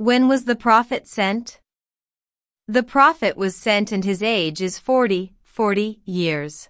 When was the prophet sent? The prophet was sent and his age is forty forty years.